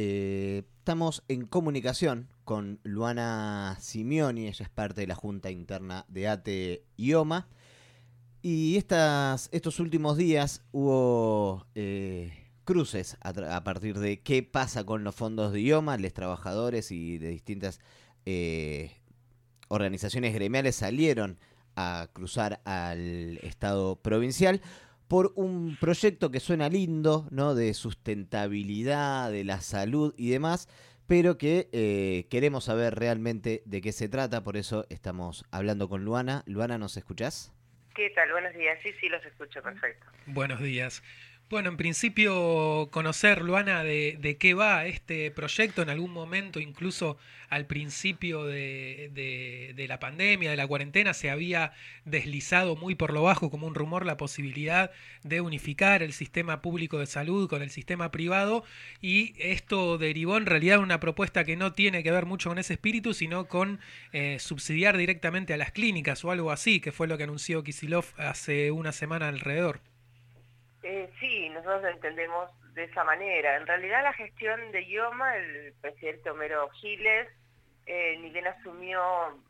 eh, estamos en comunicación con Luana Simeoni, ella es parte de la Junta Interna de ATE IOMA. Y estas, estos últimos días hubo eh, cruces a, partir de qué pasa con los fondos de IOMA, los trabajadores y de distintas eh, organizaciones gremiales salieron a cruzar al Estado provincial por un proyecto que suena lindo, ¿no? De sustentabilidad, de la salud y demás, pero que eh, queremos saber realmente de qué se trata, por eso estamos hablando con Luana. Luana, ¿nos escuchás? ¿Qué tal? Buenos días. Sí, sí, los escucho, perfecto. Buenos días. Bueno, en principio conocer, Luana, de, qué va este proyecto en algún momento, incluso al principio de, de, la pandemia, de la cuarentena, se había deslizado muy por lo bajo como un rumor la posibilidad de unificar el sistema público de salud con el sistema privado y esto derivó en realidad una propuesta que no tiene que ver mucho con ese espíritu, sino con eh, subsidiar directamente a las clínicas o algo así, que fue lo que anunció Kisilov hace una semana alrededor. Eh, sí, nosotros lo entendemos de esa manera. En realidad la gestión de IOMA, el presidente Homero Giles, eh, ni bien asumió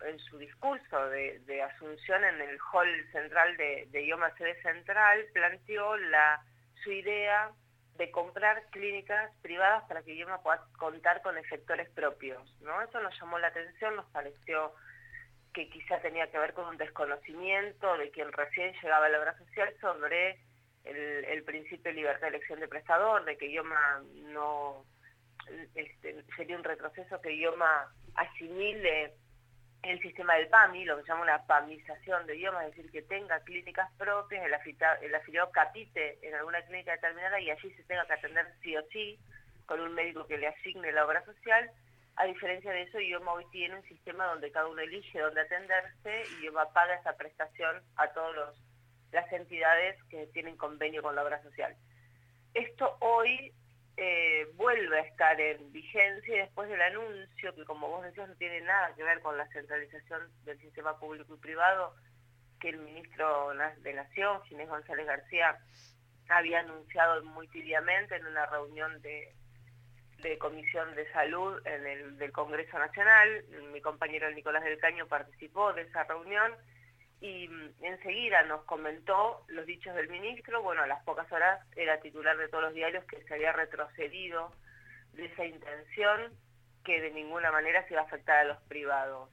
en su discurso de, asunción en el hall central de, de IOMA sede central, planteó la, su idea de comprar clínicas privadas para que IOMA pueda contar con efectores propios. Eso nos llamó la atención, nos pareció que quizá tenía que ver con un desconocimiento de quien recién llegaba a la obra social sobre el, principio de libertad de elección de prestador, de que IOMA no este, sería un retroceso que IOMA asimile el sistema del PAMI, lo que se llama una PAMización de IOMA, es decir, que tenga clínicas propias, el, el afiliado capite en alguna clínica determinada y allí se tenga que atender sí o sí con un médico que le asigne la obra social. A diferencia de eso, IOMA hoy tiene un sistema donde cada uno elige dónde atenderse y IOMA paga esa prestación a todos los las entidades que tienen convenio con la obra social. Esto hoy eh, vuelve a estar en vigencia después del anuncio, que como vos decías no tiene nada que ver con la centralización del sistema público y privado, que el ministro de Nación, Ginés González García, había anunciado muy tibiamente en una reunión de, de Comisión de Salud en el del Congreso Nacional. Mi compañero Nicolás del Caño participó de esa reunión y mm, enseguida nos comentó los dichos del ministro, bueno, a las pocas horas era titular de todos los diarios que se había retrocedido de esa intención que de ninguna manera se iba a afectar a los privados.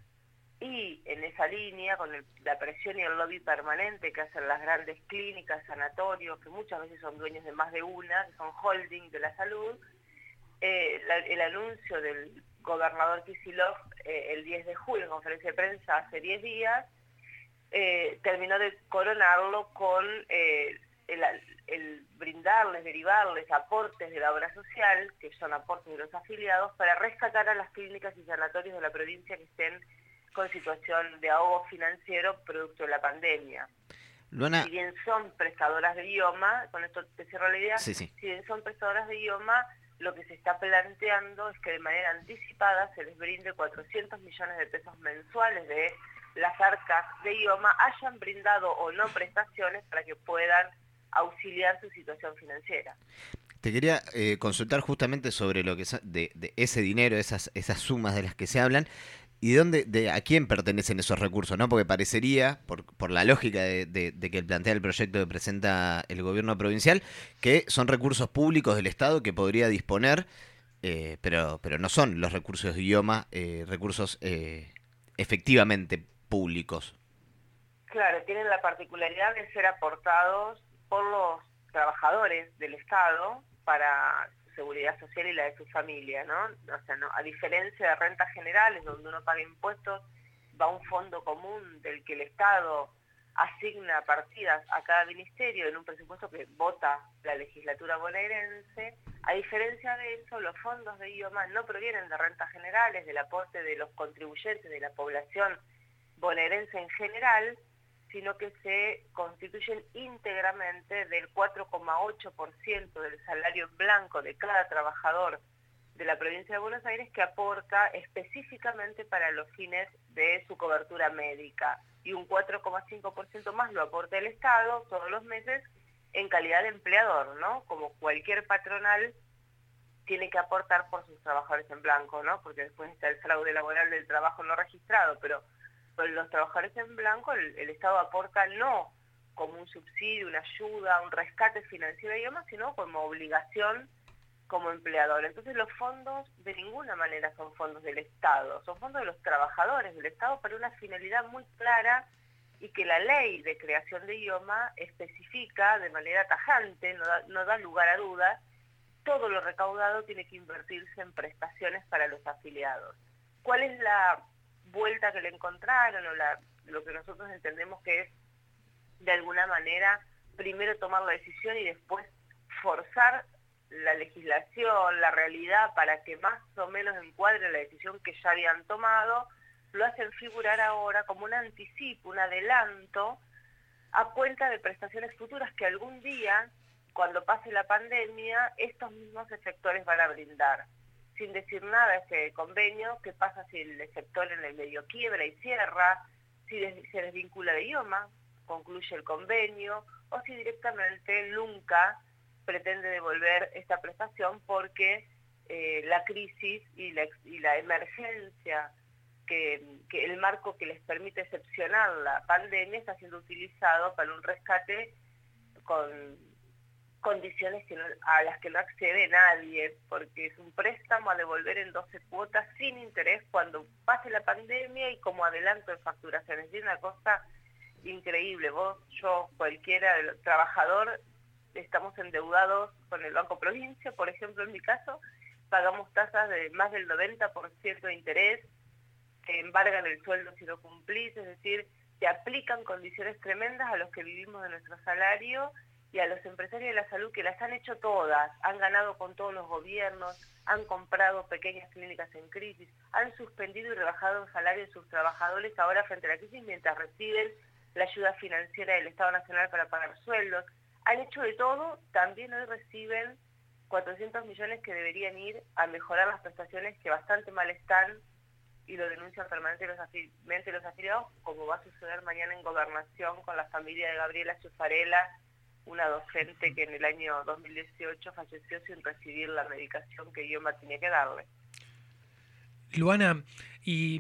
Y en esa línea, con la presión y el lobby permanente que hacen las grandes clínicas, sanatorios, que muchas veces son dueños de más de una, que son holding de la salud, eh, el anuncio del gobernador Kisilov eh, el 10 de julio en conferencia de prensa hace 10 días, eh, terminó de coronarlo con eh, el, brindarles, derivarles aportes de la obra social, que son aportes de los afiliados, para rescatar a las clínicas y sanatorios de la provincia que estén con situación de ahogo financiero producto de la pandemia. Si bien son prestadoras de idioma, con esto te cierro la idea, si bien son prestadoras de idioma, lo que se está planteando es que de manera anticipada se les brinde 400 millones de pesos mensuales de las arcas de IOMA hayan brindado o no prestaciones para que puedan auxiliar su situación financiera. Te quería eh, consultar justamente sobre lo que de, ese dinero, esas, esas sumas de las que se hablan, y de dónde, de a quién pertenecen esos recursos, ¿no? Porque parecería, por, por la lógica de, de, que plantea el proyecto que presenta el gobierno provincial, que son recursos públicos del Estado que podría disponer, eh, pero, pero no son los recursos de idioma, eh, recursos efectivamente públicos. Claro, tienen la particularidad de ser aportados por los trabajadores del Estado para seguridad social y la de su familia, ¿no? O sea, no, a diferencia de rentas generales, donde uno paga impuestos, va un fondo común del que el Estado asigna partidas a cada ministerio en un presupuesto que vota la legislatura bonaerense. A diferencia de eso, los fondos de IOMA no provienen de rentas generales, del aporte de los contribuyentes, de la población bonaerense en general, sino que se constituyen íntegramente del 4,8% del salario blanco de cada trabajador de la provincia de Buenos Aires que aporta específicamente para los fines de su cobertura médica y un 4,5% más lo aporta el Estado todos los meses en calidad de empleador, ¿no? Como cualquier patronal tiene que aportar por sus trabajadores en blanco, ¿no? Porque después está el fraude laboral del trabajo no registrado, pero los trabajadores en blanco el, Estado aporta no como un subsidio, una ayuda, un rescate financiero y demás, sino como obligación como empleador. Entonces los fondos de ninguna manera son fondos del Estado, son fondos de los trabajadores del Estado para una finalidad muy clara y que la ley de creación de IOMA especifica de manera tajante, no da, no da lugar a dudas, todo lo recaudado tiene que invertirse en prestaciones para los afiliados. ¿Cuál es la vuelta que le encontraron o lo que nosotros entendemos que es de alguna manera primero tomar la decisión y después forzar la legislación, la realidad para que más o menos encuadre la decisión que ya habían tomado, lo hacen figurar ahora como un anticipo, un adelanto a cuenta de prestaciones futuras que algún día cuando pase la pandemia, estos mismos efectores van a brindar. Sin decir nada ese convenio, qué pasa si el sector en el medio quiebra y cierra, si se desvincula de idioma, concluye el convenio, o si directamente nunca pretende devolver esta prestación porque eh, la crisis y la, y la emergencia, que, que, el marco que les permite excepcionar la pandemia está siendo utilizado para un rescate con condiciones a las que no accede nadie, porque es un préstamo a devolver en 12 cuotas sin interés cuando pase la pandemia y como adelanto de facturación. Es una cosa increíble. Vos, yo, cualquiera, el trabajador, estamos endeudados con el Banco Provincia, por ejemplo, en mi caso, pagamos tasas de más del 90% de interés, embargan el sueldo si no cumplís, es decir, te aplican condiciones tremendas a los que vivimos de nuestro salario y a los empresarios de la salud que las han hecho todas, han ganado con todos los gobiernos, han comprado pequeñas clínicas en crisis, han suspendido y rebajado el salario de sus trabajadores ahora frente a la crisis mientras reciben la ayuda financiera del Estado Nacional para pagar sueldos. Han hecho de todo, también hoy reciben 400 millones que deberían ir a mejorar las prestaciones que bastante mal están y lo denuncian permanentemente los, afiliados, como va a suceder mañana en Gobernación con la familia de Gabriela Chufarela una docente que en el año 2018 falleció sin recibir la medicación que IOMA tenía que darle. Luana, y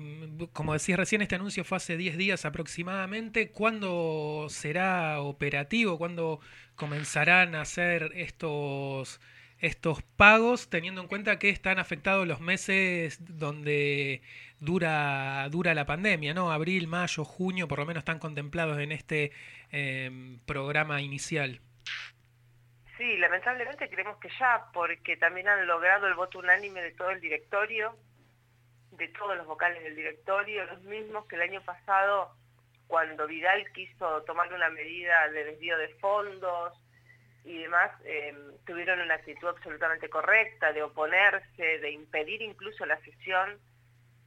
como decías recién, este anuncio fue hace 10 días aproximadamente. ¿Cuándo será operativo? ¿Cuándo comenzarán a hacer estos, estos pagos, teniendo en cuenta que están afectados los meses donde dura, dura la pandemia, ¿no? Abril, mayo, junio, por lo menos están contemplados en este eh, programa inicial. Sí, lamentablemente creemos que ya, porque también han logrado el voto unánime de todo el directorio, de todos los vocales del directorio, los mismos que el año pasado, cuando Vidal quiso tomar una medida de desvío de fondos y demás, eh, tuvieron una actitud absolutamente correcta de oponerse, de impedir incluso la sesión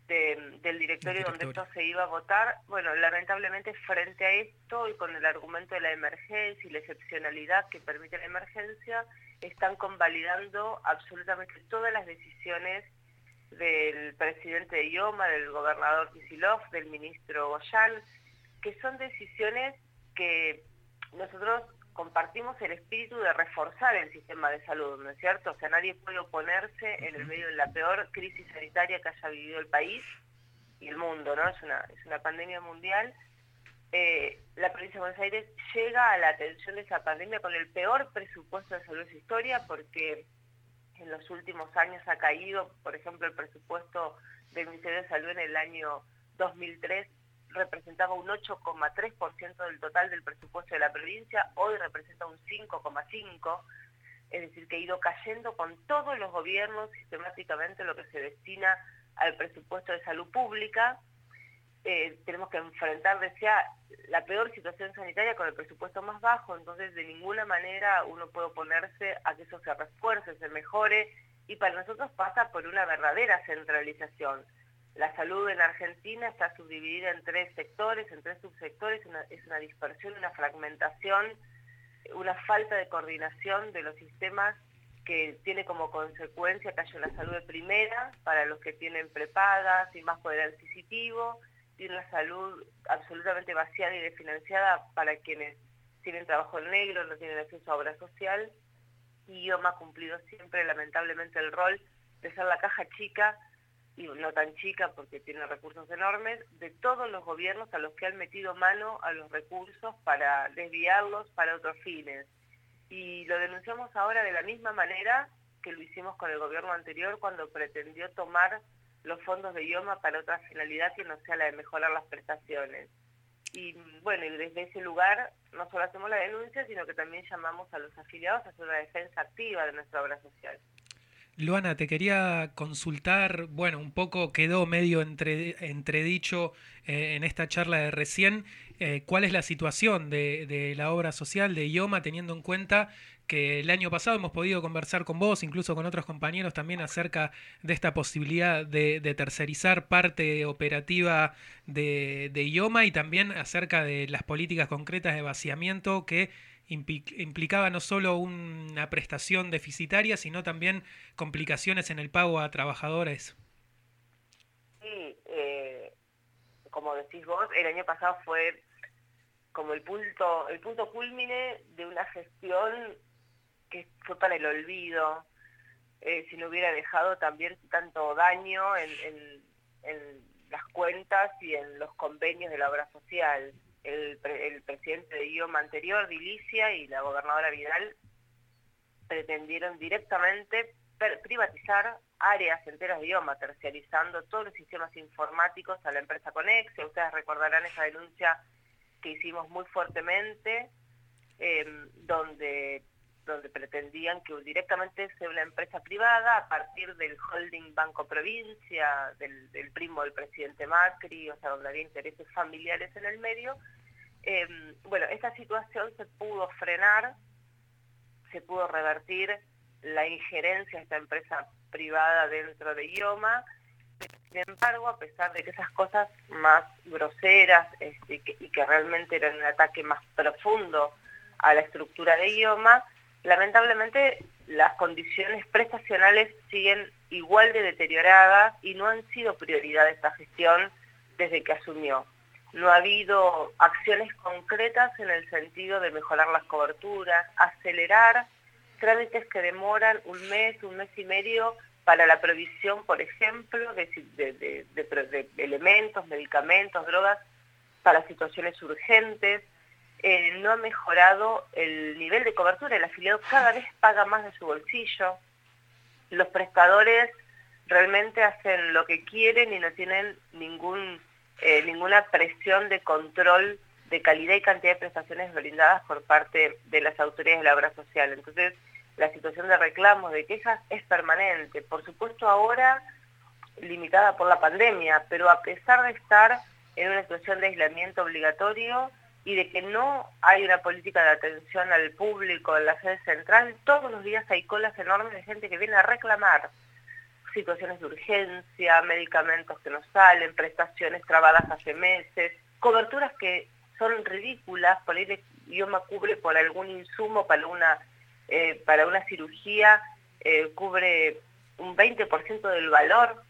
del directorio donde esto se iba a votar, bueno, lamentablemente frente a esto y con el argumento de la emergencia y la excepcionalidad que permite la emergencia, están convalidando absolutamente todas las decisiones del presidente de IOMA, del gobernador Kisilov, del ministro Goyan, que son decisiones que nosotros compartimos el espíritu de reforzar el sistema de salud, ¿no es cierto? O sea, nadie puede oponerse en el medio de la peor crisis sanitaria que haya vivido el país y el mundo, ¿no? Es una, es una pandemia mundial. Eh, la provincia de Buenos Aires llega a la atención de esa pandemia con el peor presupuesto de salud de su historia porque en los últimos años ha caído, por ejemplo, el presupuesto del Ministerio de Salud en el año 2003 representaba un 8,3% del total del presupuesto de la provincia, hoy representa un 5,5%, es decir, que ha ido cayendo con todos los gobiernos sistemáticamente lo que se destina al presupuesto de salud pública. Eh, tenemos que enfrentar, decía, la peor situación sanitaria con el presupuesto más bajo, entonces de ninguna manera uno puede oponerse a que eso se refuerce, se mejore, y para nosotros pasa por una verdadera centralización la salud en Argentina está subdividida en tres sectores, en tres subsectores, es una dispersión, una fragmentación, una falta de coordinación de los sistemas que tiene como consecuencia que haya una salud de primera para los que tienen prepagas y más poder adquisitivo, y una salud absolutamente vaciada y desfinanciada para quienes tienen trabajo en negro, no tienen acceso a obra social, y IOMA ha cumplido siempre lamentablemente el rol de ser la caja chica y no tan chica porque tiene recursos enormes, de todos los gobiernos a los que han metido mano a los recursos para desviarlos para otros fines. Y lo denunciamos ahora de la misma manera que lo hicimos con el gobierno anterior cuando pretendió tomar los fondos de IOMA para otra finalidad que no sea la de mejorar las prestaciones. Y bueno, desde ese lugar no solo hacemos la denuncia, sino que también llamamos a los afiliados a hacer una defensa activa de nuestra obra social. Luana, te quería consultar, bueno, un poco quedó medio entre, entredicho eh, en esta charla de recién, eh, cuál es la situación de, de, la obra social de IOMA, teniendo en cuenta que el año pasado hemos podido conversar con vos, incluso con otros compañeros también acerca de esta posibilidad de, tercerizar parte operativa de, de, IOMA y también acerca de las políticas concretas de vaciamiento que implicaba no solo una prestación deficitaria, sino también complicaciones en el pago a trabajadores. Sí, eh, como decís vos, el año pasado fue como el punto, el punto culmine de una gestión que fue para el olvido, eh, si no hubiera dejado también tanto daño en, las cuentas y en los convenios de la obra social. El, el presidente de IOMA anterior, Dilicia, y la gobernadora Vidal pretendieron directamente privatizar áreas enteras de IOMA, terciarizando todos los sistemas informáticos a la empresa Conex. Ustedes recordarán esa denuncia que hicimos muy fuertemente, eh, donde donde pretendían que directamente sea una empresa privada a partir del holding Banco Provincia, del, primo del presidente Macri, o sea, donde había intereses familiares en el medio. Em, bueno, esta situación se pudo frenar, se pudo revertir la injerencia de esta empresa privada dentro de IOMA, sin embargo, a pesar de que esas cosas más groseras este, y que realmente eran un ataque más profundo a la estructura de IOMA, lamentablemente las condiciones prestacionales siguen igual de deterioradas y no han sido prioridad de esta gestión desde que asumió. No ha habido acciones concretas en el sentido de mejorar las coberturas, acelerar trámites que demoran un mes, un mes y medio para la provisión, por ejemplo, de, de elementos, medicamentos, drogas para situaciones urgentes, eh, no ha mejorado el nivel de cobertura. El afiliado cada vez paga más de su bolsillo. Los prestadores realmente hacen lo que quieren y no tienen ningún, eh, ninguna presión de control de calidad y cantidad de prestaciones brindadas por parte de las autoridades de la obra social. Entonces, la situación de reclamos, de quejas, es permanente. Por supuesto, ahora limitada por la pandemia, pero a pesar de estar en una situación de aislamiento obligatorio, y de que no hay una política de atención al público en la sede central, todos los días hay colas enormes de gente que viene a reclamar situaciones de urgencia, medicamentos que no salen, prestaciones trabadas hace meses, coberturas que son ridículas, por el idioma cubre por algún insumo para una, eh, para una cirugía, eh, cubre un 20% del valor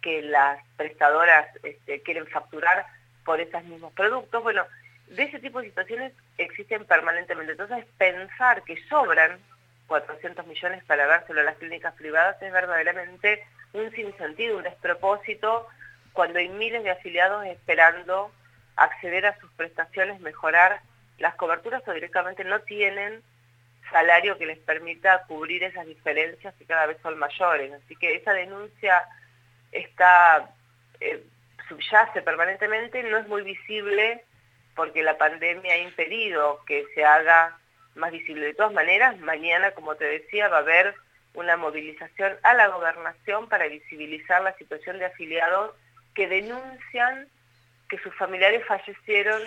que las prestadoras este, quieren facturar por esos mismos productos. Bueno, de ese tipo de situaciones existen permanentemente. Entonces, pensar que sobran 400 millones para dárselo a las clínicas privadas es verdaderamente un sinsentido, un despropósito, cuando hay miles de afiliados esperando acceder a sus prestaciones, mejorar las coberturas o directamente no tienen salario que les permita cubrir esas diferencias que cada vez son mayores. Así que esa denuncia está eh, subyace permanentemente, no es muy visible porque la pandemia ha impedido que se haga más visible. De todas maneras, mañana, como te decía, va a haber una movilización a la gobernación para visibilizar la situación de afiliados que denuncian que sus familiares fallecieron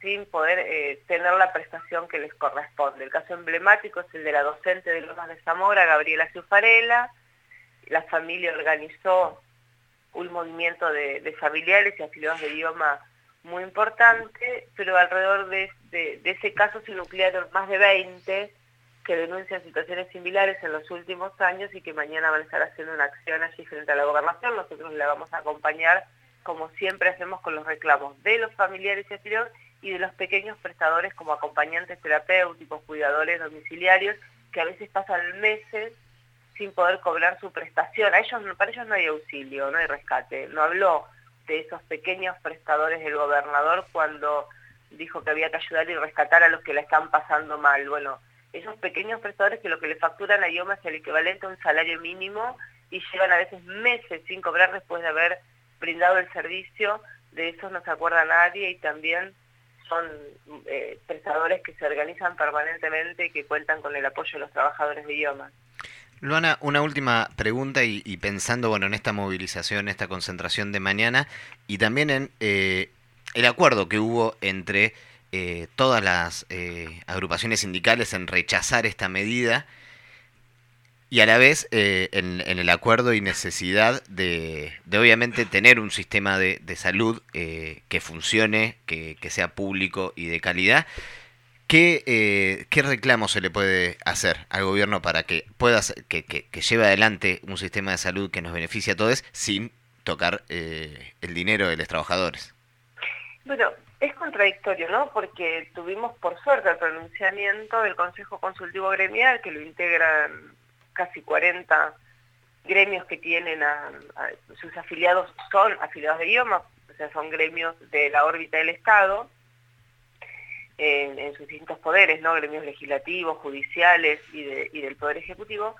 sin poder eh, tener la prestación que les corresponde. El caso emblemático es el de la docente de Lomas de Zamora, Gabriela Ciufarela. La familia organizó un movimiento de, de familiares y afiliados de idioma muy importante, pero alrededor de, ese caso se nuclearon más de 20 que denuncian situaciones similares en los últimos años y que mañana van a estar haciendo una acción allí frente a la gobernación. Nosotros la vamos a acompañar, como siempre hacemos con los reclamos de los familiares y afiliados y de los pequeños prestadores como acompañantes terapéuticos, cuidadores domiciliarios que a veces pasan meses sin poder cobrar su prestación. A ellos, para ellos no hay auxilio, no hay rescate. No habló de esos pequeños prestadores del gobernador cuando dijo que había que ayudar y rescatar a los que la están pasando mal. Bueno, esos pequeños prestadores que lo que le facturan a IOMA es el equivalente a un salario mínimo y llevan a veces meses sin cobrar después de haber brindado el servicio, de eso no se acuerda nadie y también son eh, prestadores que se organizan permanentemente y que cuentan con el apoyo de los trabajadores de IOMA. Luana, una última pregunta y, pensando bueno en esta movilización, esta concentración de mañana y también en eh, el acuerdo que hubo entre eh, todas las eh, agrupaciones sindicales en rechazar esta medida y a la vez eh, en, el acuerdo y necesidad de, obviamente tener un sistema de, salud que funcione, que, sea público y de calidad. ¿Qué, ¿Qué reclamo se le puede hacer al gobierno para que pueda que, que, lleve adelante un sistema de salud que nos beneficie a todos sin tocar el dinero de los trabajadores? Bueno, es contradictorio, ¿no? Porque tuvimos por suerte el pronunciamiento del Consejo Consultivo Gremial, que lo integran casi 40 gremios que tienen a, sus afiliados, son afiliados de IOMA, o sea, son gremios de la órbita del Estado, en, sus distintos poderes, ¿no? Gremios legislativos, judiciales y, y del Poder Ejecutivo,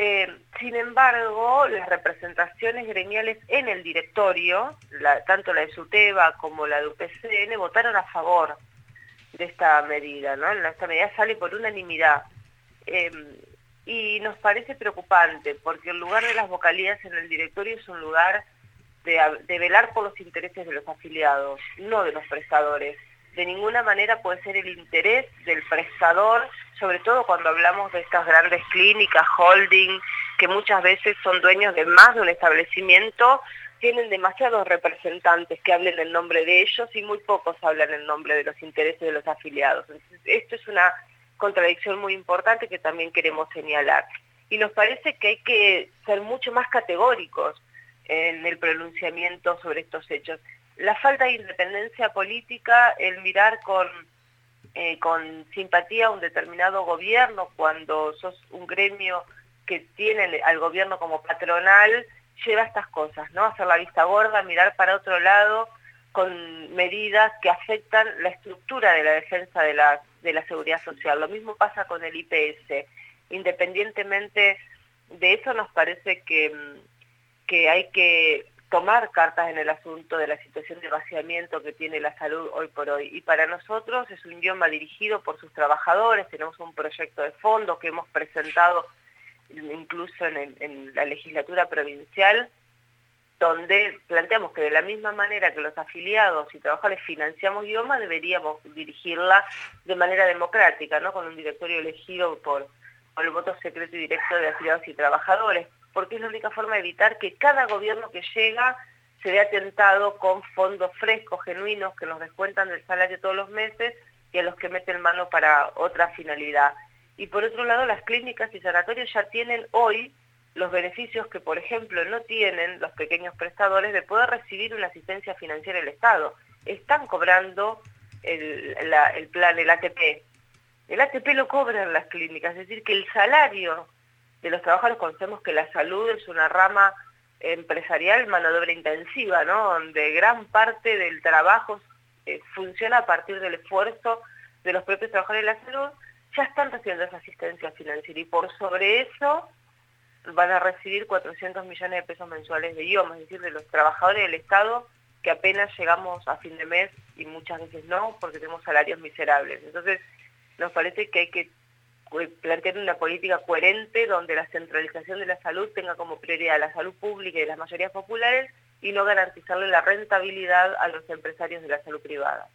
eh, sin embargo, las representaciones gremiales en el directorio, tanto la de SUTEBA como la de UPCN, votaron a favor de esta medida. Esta medida sale por unanimidad. Eh, y nos parece preocupante, porque el lugar de las vocalías en el directorio es un lugar de velar por los intereses de los afiliados, no de los prestadores de ninguna manera puede ser el interés del prestador, sobre todo cuando hablamos de estas grandes clínicas, holding, que muchas veces son dueños de más de un establecimiento, tienen demasiados representantes que hablen en nombre de ellos y muy pocos hablan en nombre de los intereses de los afiliados. esto es una contradicción muy importante que también queremos señalar. Y nos parece que hay que ser mucho más categóricos en el pronunciamiento sobre estos hechos la falta de independencia política, el mirar con, eh, con simpatía a un determinado gobierno cuando sos un gremio que tiene al gobierno como patronal, lleva estas cosas, ¿no? Hacer la vista gorda, mirar para otro lado con medidas que afectan la estructura de la defensa de la, de la seguridad social. Lo mismo pasa con el IPS. Independientemente de eso, nos parece que, que hay que tomar cartas en el asunto de la situación de vaciamiento que tiene la salud hoy por hoy. Y para nosotros es un idioma dirigido por sus trabajadores, tenemos un proyecto de fondo que hemos presentado incluso en, la legislatura provincial, donde planteamos que de la misma manera que los afiliados y trabajadores financiamos idioma, deberíamos dirigirla de manera democrática, ¿no? con un directorio elegido por, por el voto secreto y directo de afiliados y trabajadores porque es la única forma de evitar que cada gobierno que llega se vea tentado con fondos frescos, genuinos, que nos descuentan del salario todos los meses y a los que meten mano para otra finalidad. Y por otro lado, las clínicas y sanatorios ya tienen hoy los beneficios que, por ejemplo, no tienen los pequeños prestadores de poder recibir una asistencia financiera del Estado. Están cobrando el, el plan, el ATP. El ATP lo cobran las clínicas, es decir, que el salario de los trabajadores conocemos que la salud es una rama empresarial, mano de obra intensiva, ¿no? donde gran parte del trabajo eh, funciona a partir del esfuerzo de los propios trabajadores de la salud, ya están recibiendo esa asistencia financiera y por sobre eso van a recibir 400 millones de pesos mensuales de IOM, es decir, de los trabajadores del Estado que apenas llegamos a fin de mes y muchas veces no, porque tenemos salarios miserables. Entonces, nos parece que hay que plantear una política coherente donde la centralización de la salud tenga como prioridad la salud pública y las mayorías populares y no garantizarle la rentabilidad a los empresarios de la salud privada.